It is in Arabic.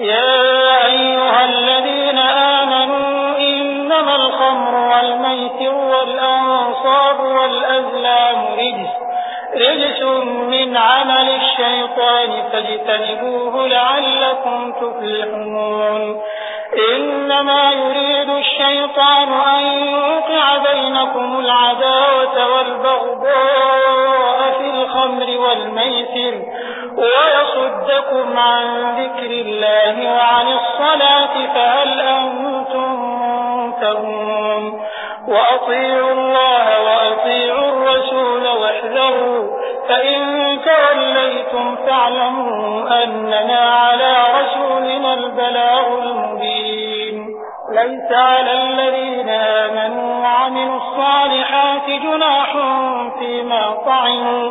يا أيها الذين آمنوا إنما الخمر والميسر والأنصاب والأزلام رجس رجس من عمل الشيطان فاجتنبوه لعلكم تفلحون. إنما يريد الشيطان أن يوقع بينكم العداوة والبغضاء في الخمر والميسر ويصدكم عن ذكر الله وعن الصلاة فهل أنتم منتهون. وأطيعوا الله وأطيعوا الرسول واحذروا فإن توليتم فاعلموا أننا على رسولنا البلاغ المبين. ليس على الذين آمنوا وعملوا الصالحات جناح فيما طعموا.